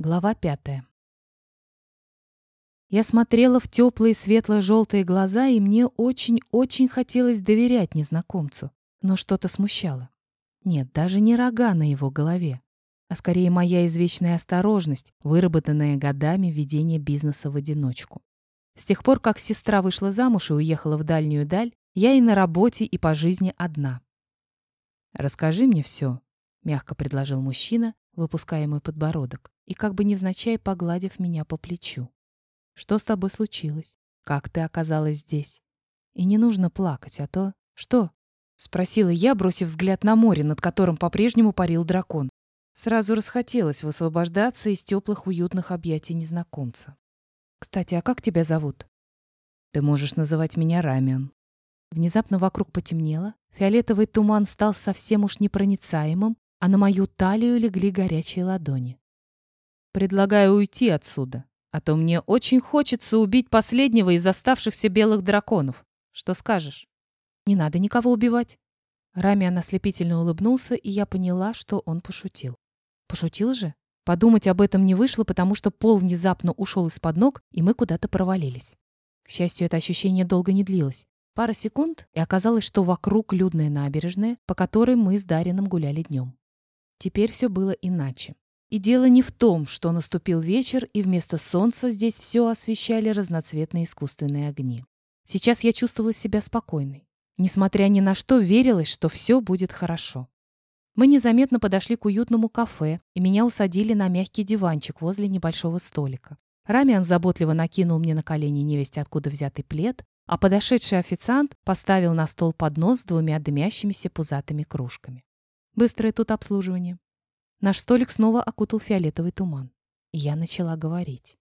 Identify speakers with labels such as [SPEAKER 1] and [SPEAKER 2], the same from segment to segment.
[SPEAKER 1] Глава пятая. Я смотрела в теплые светло-желтые глаза, и мне очень-очень хотелось доверять незнакомцу, но что-то смущало. Нет, даже не рога на его голове, а скорее моя извечная осторожность, выработанная годами ведения бизнеса в одиночку. С тех пор, как сестра вышла замуж и уехала в дальнюю даль, я и на работе, и по жизни одна. «Расскажи мне все», — мягко предложил мужчина, выпуская мой подбородок и как бы невзначай погладив меня по плечу. «Что с тобой случилось? Как ты оказалась здесь? И не нужно плакать, а то... Что?» — спросила я, бросив взгляд на море, над которым по-прежнему парил дракон. Сразу расхотелось высвобождаться из теплых уютных объятий незнакомца. «Кстати, а как тебя зовут?» «Ты можешь называть меня Рамиан». Внезапно вокруг потемнело, фиолетовый туман стал совсем уж непроницаемым, а на мою талию легли горячие ладони. «Предлагаю уйти отсюда, а то мне очень хочется убить последнего из оставшихся белых драконов. Что скажешь?» «Не надо никого убивать». Рамиан ослепительно улыбнулся, и я поняла, что он пошутил. Пошутил же? Подумать об этом не вышло, потому что пол внезапно ушел из-под ног, и мы куда-то провалились. К счастью, это ощущение долго не длилось. Пара секунд, и оказалось, что вокруг людная набережная, по которой мы с Дарином гуляли днем. Теперь все было иначе. И дело не в том, что наступил вечер, и вместо солнца здесь все освещали разноцветные искусственные огни. Сейчас я чувствовала себя спокойной. Несмотря ни на что, верилось, что все будет хорошо. Мы незаметно подошли к уютному кафе, и меня усадили на мягкий диванчик возле небольшого столика. Рамиан заботливо накинул мне на колени невесть откуда взятый плед, а подошедший официант поставил на стол поднос с двумя дымящимися пузатыми кружками. Быстрое тут обслуживание. Наш столик снова окутал фиолетовый туман. И я начала говорить.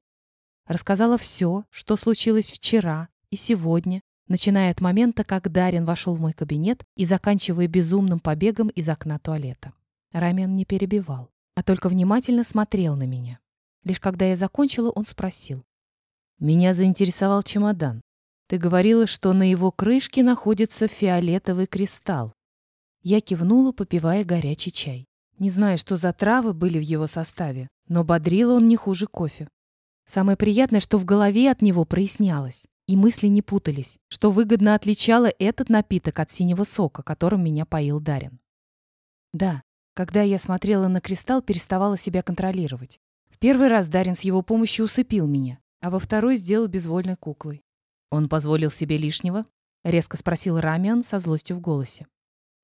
[SPEAKER 1] Рассказала все, что случилось вчера и сегодня, начиная от момента, как Дарин вошел в мой кабинет и заканчивая безумным побегом из окна туалета. Рамен не перебивал, а только внимательно смотрел на меня. Лишь когда я закончила, он спросил. «Меня заинтересовал чемодан. Ты говорила, что на его крышке находится фиолетовый кристалл. Я кивнула, попивая горячий чай. Не знаю, что за травы были в его составе, но бодрил он не хуже кофе. Самое приятное, что в голове от него прояснялось, и мысли не путались, что выгодно отличало этот напиток от синего сока, которым меня поил Дарин. Да, когда я смотрела на кристалл, переставала себя контролировать. В первый раз Дарин с его помощью усыпил меня, а во второй сделал безвольной куклой. «Он позволил себе лишнего?» — резко спросил Рамиан со злостью в голосе.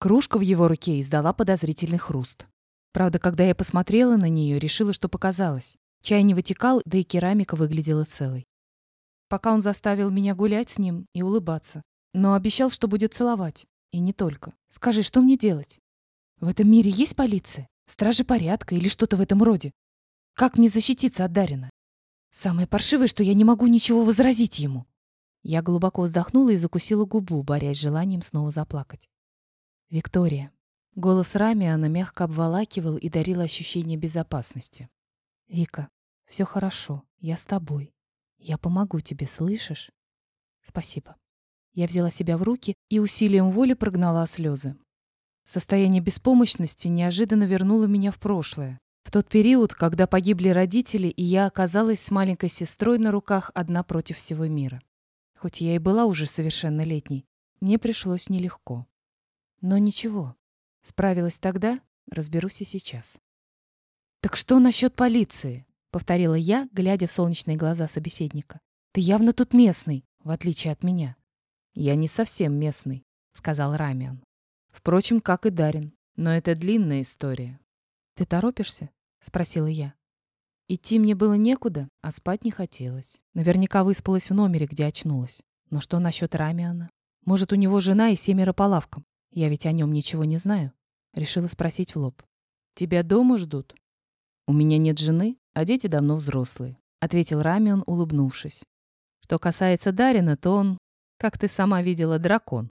[SPEAKER 1] Кружка в его руке издала подозрительный хруст. Правда, когда я посмотрела на нее, решила, что показалось. Чай не вытекал, да и керамика выглядела целой. Пока он заставил меня гулять с ним и улыбаться. Но обещал, что будет целовать. И не только. Скажи, что мне делать? В этом мире есть полиция? Стражи порядка или что-то в этом роде? Как мне защититься от Дарина? Самое паршивое, что я не могу ничего возразить ему. Я глубоко вздохнула и закусила губу, борясь с желанием снова заплакать. Виктория. Голос Рамиана мягко обволакивал и дарил ощущение безопасности. Вика, все хорошо, я с тобой. Я помогу тебе, слышишь? Спасибо. Я взяла себя в руки и усилием воли прогнала слезы. Состояние беспомощности неожиданно вернуло меня в прошлое. В тот период, когда погибли родители, и я оказалась с маленькой сестрой на руках одна против всего мира. Хоть я и была уже совершеннолетней, мне пришлось нелегко. Но ничего. Справилась тогда, разберусь и сейчас. «Так что насчет полиции?» — повторила я, глядя в солнечные глаза собеседника. «Ты явно тут местный, в отличие от меня». «Я не совсем местный», — сказал Рамиан. «Впрочем, как и Дарин. Но это длинная история». «Ты торопишься?» — спросила я. Идти мне было некуда, а спать не хотелось. Наверняка выспалась в номере, где очнулась. Но что насчет Рамиана? Может, у него жена и семеро по лавкам? Я ведь о нем ничего не знаю. Решила спросить в лоб. «Тебя дома ждут?» «У меня нет жены, а дети давно взрослые», — ответил Рамион, улыбнувшись. «Что касается Дарина, то он, как ты сама видела, дракон.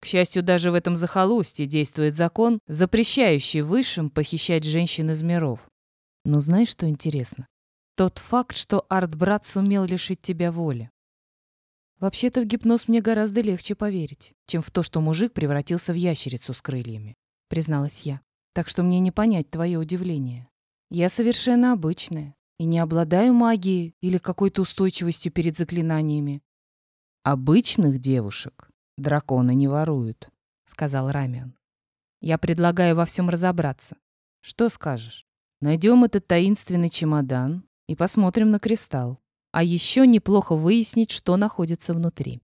[SPEAKER 1] К счастью, даже в этом захолустье действует закон, запрещающий высшим похищать женщин из миров. Но знаешь, что интересно? Тот факт, что арт-брат сумел лишить тебя воли. Вообще-то в гипноз мне гораздо легче поверить, чем в то, что мужик превратился в ящерицу с крыльями, призналась я. Так что мне не понять твое удивление. Я совершенно обычная, и не обладаю магией или какой-то устойчивостью перед заклинаниями.
[SPEAKER 2] Обычных девушек драконы не воруют, сказал Рамиан.
[SPEAKER 1] Я предлагаю во всем разобраться. Что скажешь?
[SPEAKER 2] Найдем этот таинственный чемодан и посмотрим на кристалл.
[SPEAKER 1] А еще неплохо выяснить, что находится внутри.